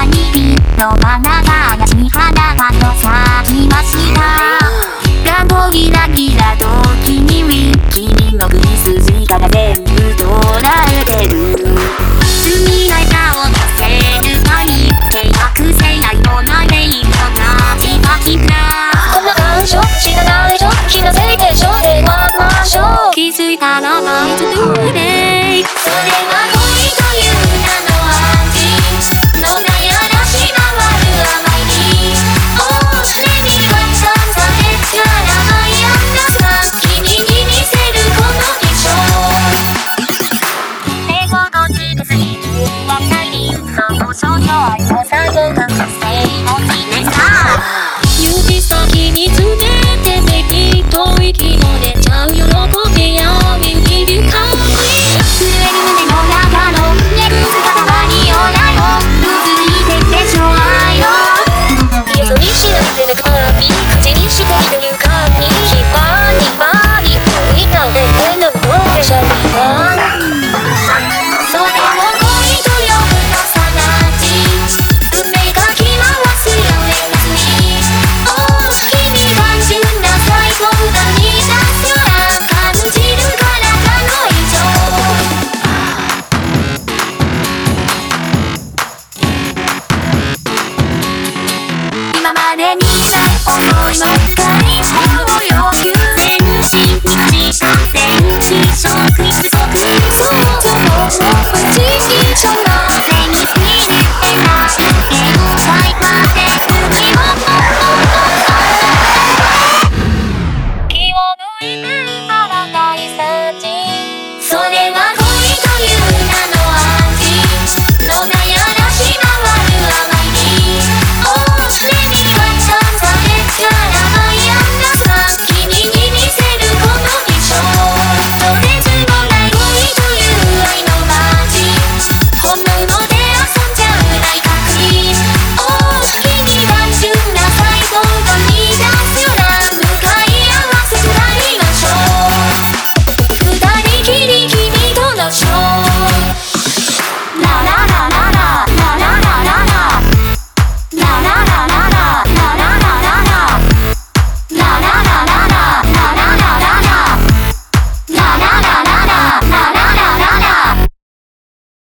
間にピンの花が怪しい花がと咲きました。ガンボギラギラと君に君の首筋から全部捉えてる。罪ない顔のせるたに計画性ないのなレイのなじまきなこんな感傷知らないよ気のせいでしょ。ではましょう。気づいたらバイトドゥーデイそれはが思いの